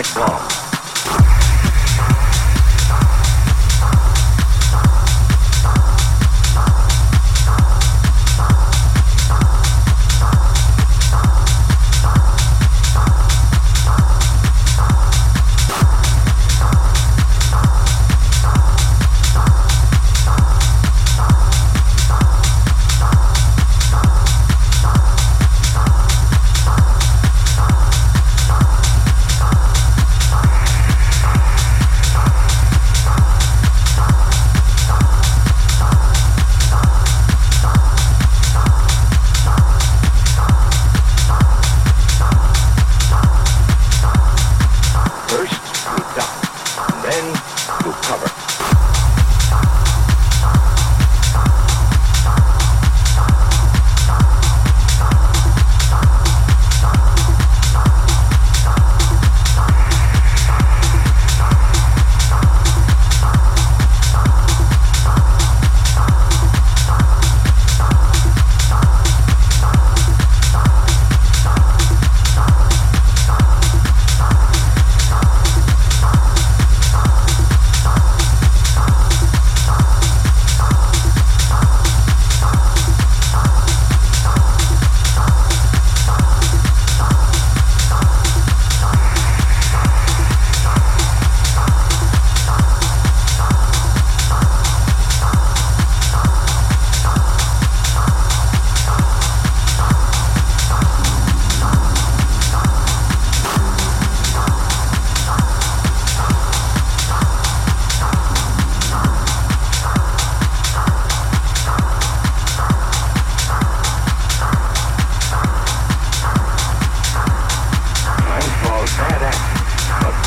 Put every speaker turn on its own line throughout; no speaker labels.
atomic bomb.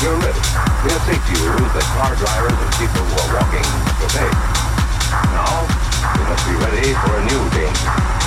Your lips, their safety will lose that car drivers and people who are walking will take. Now, you must be ready for a new danger.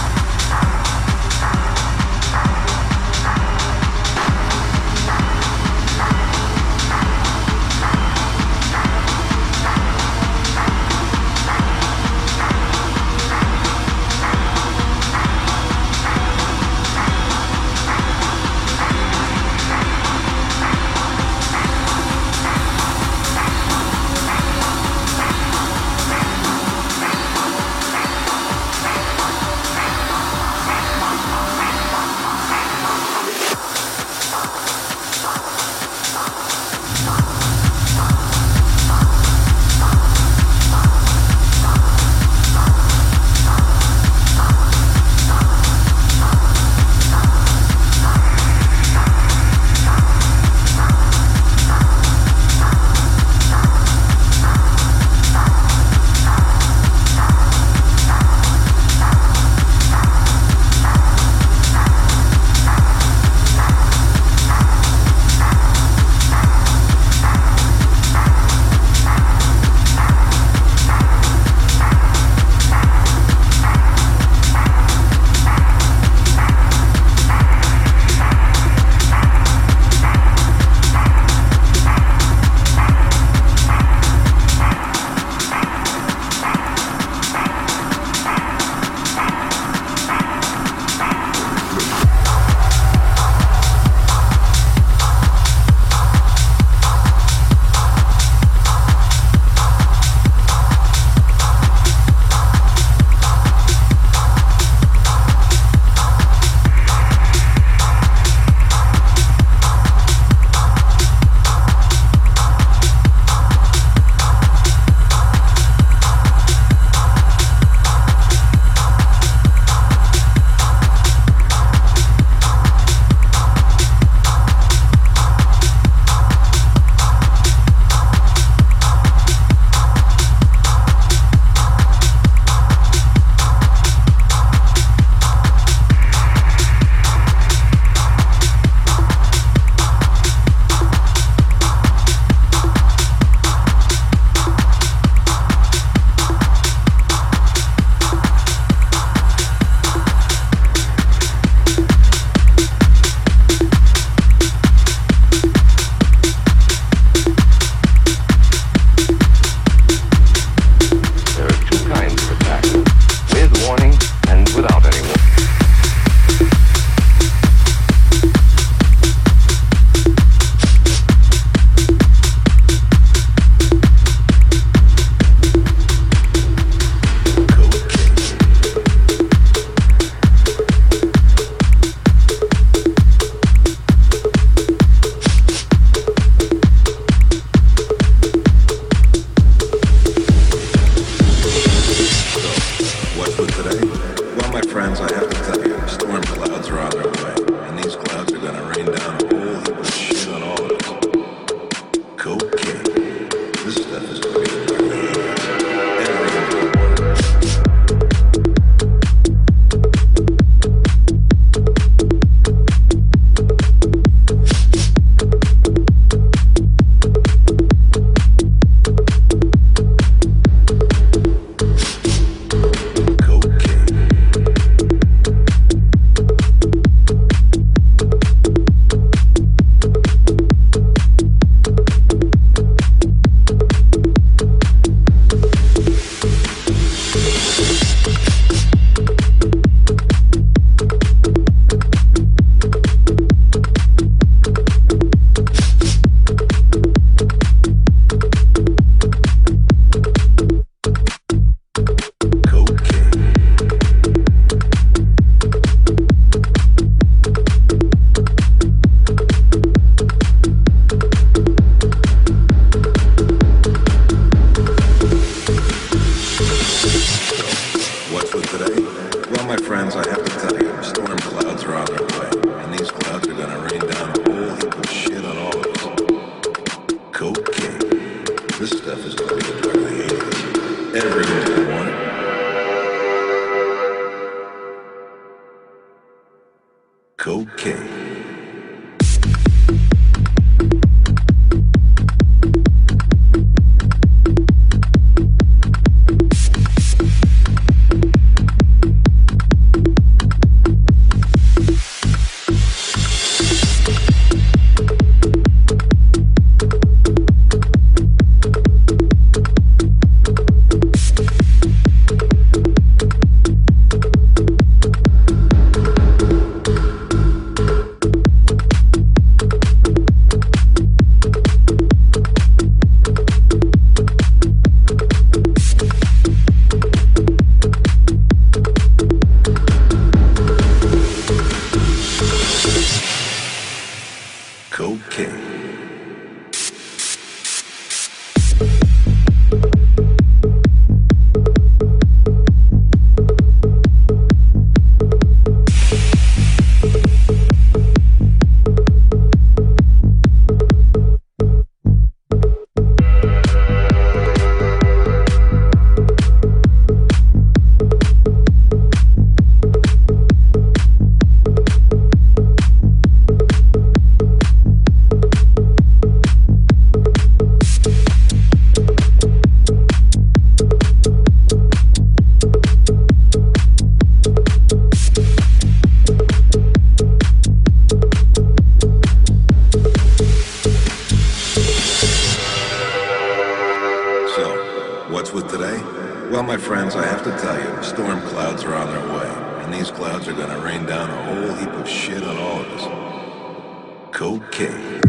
cocaine.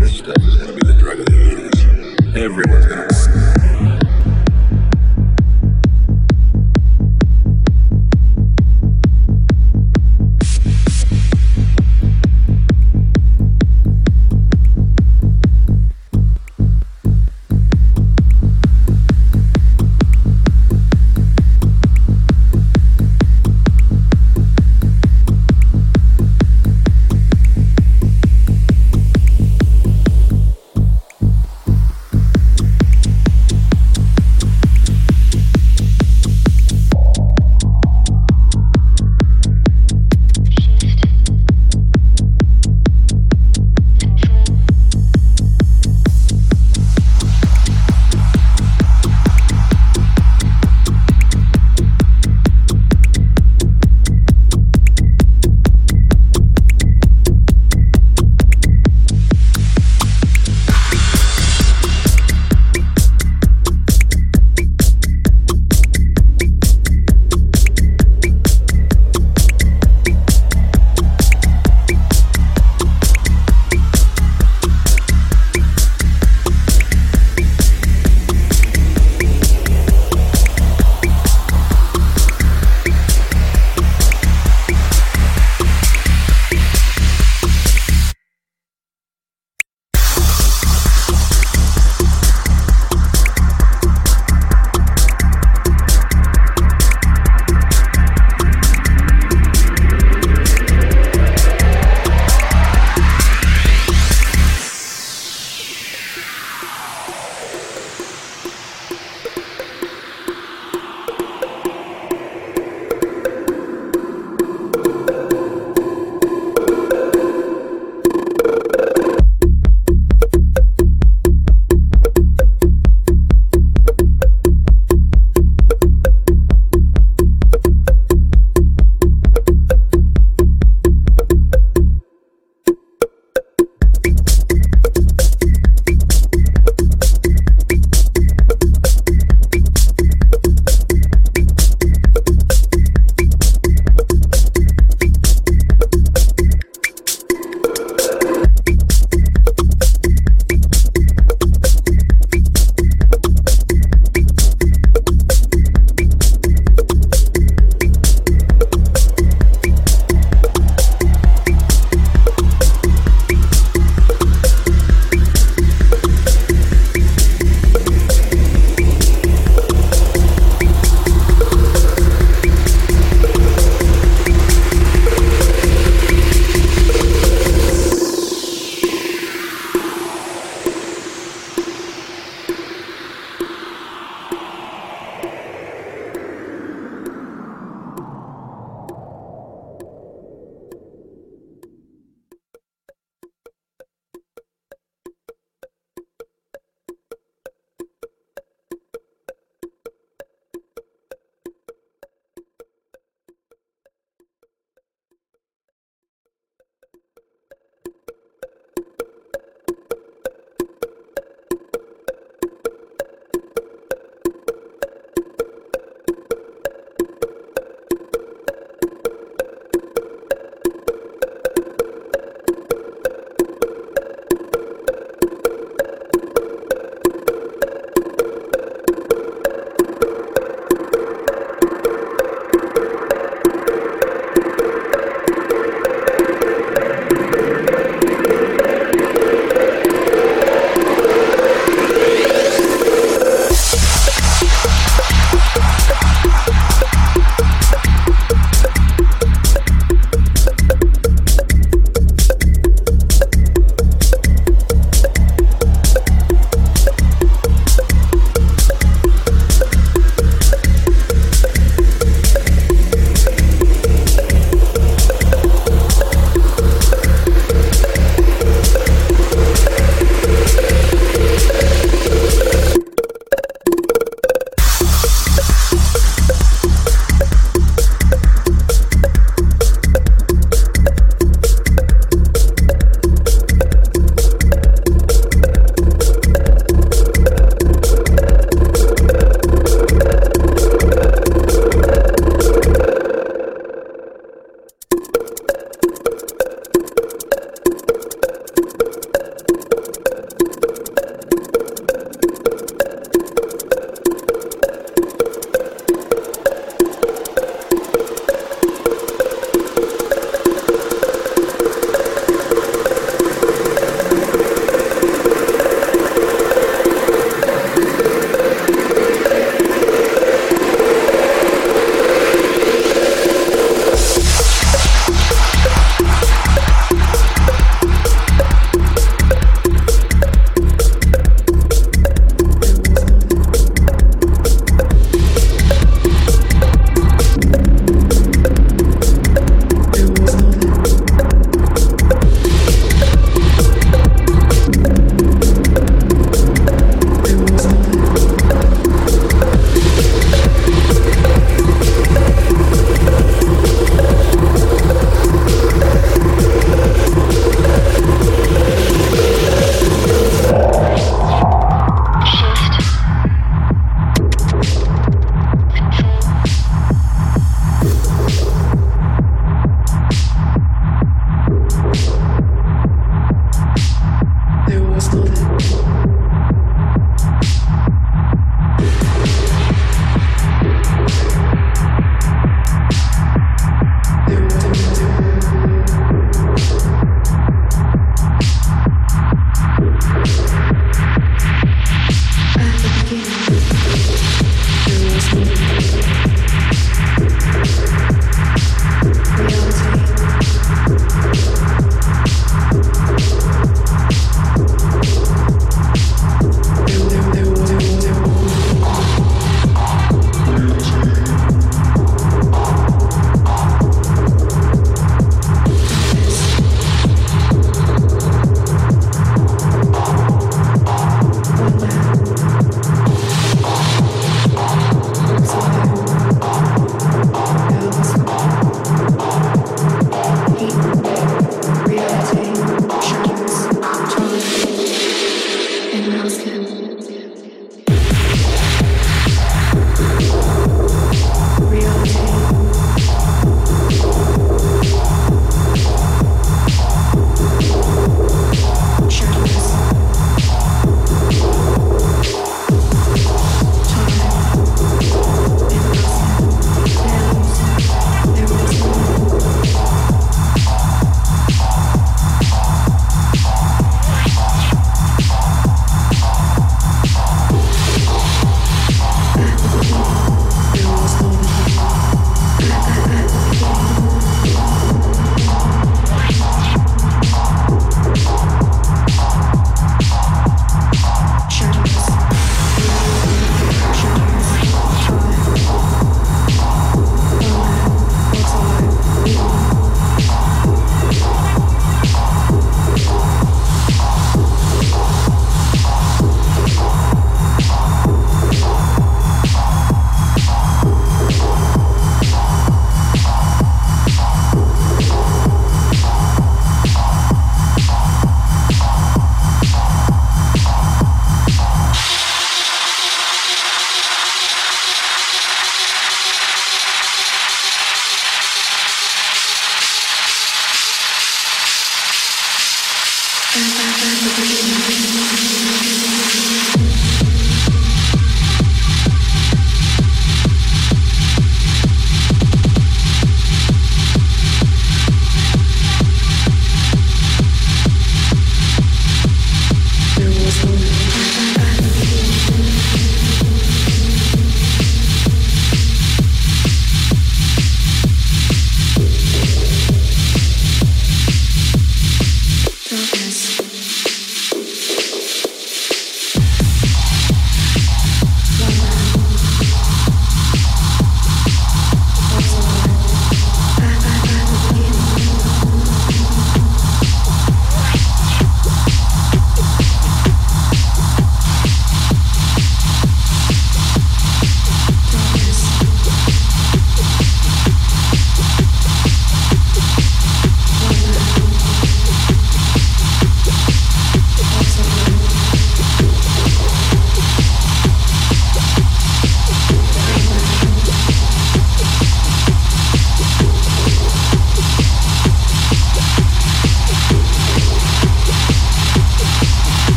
This stuff is gonna be the drug of the 80s. Everyone's gonna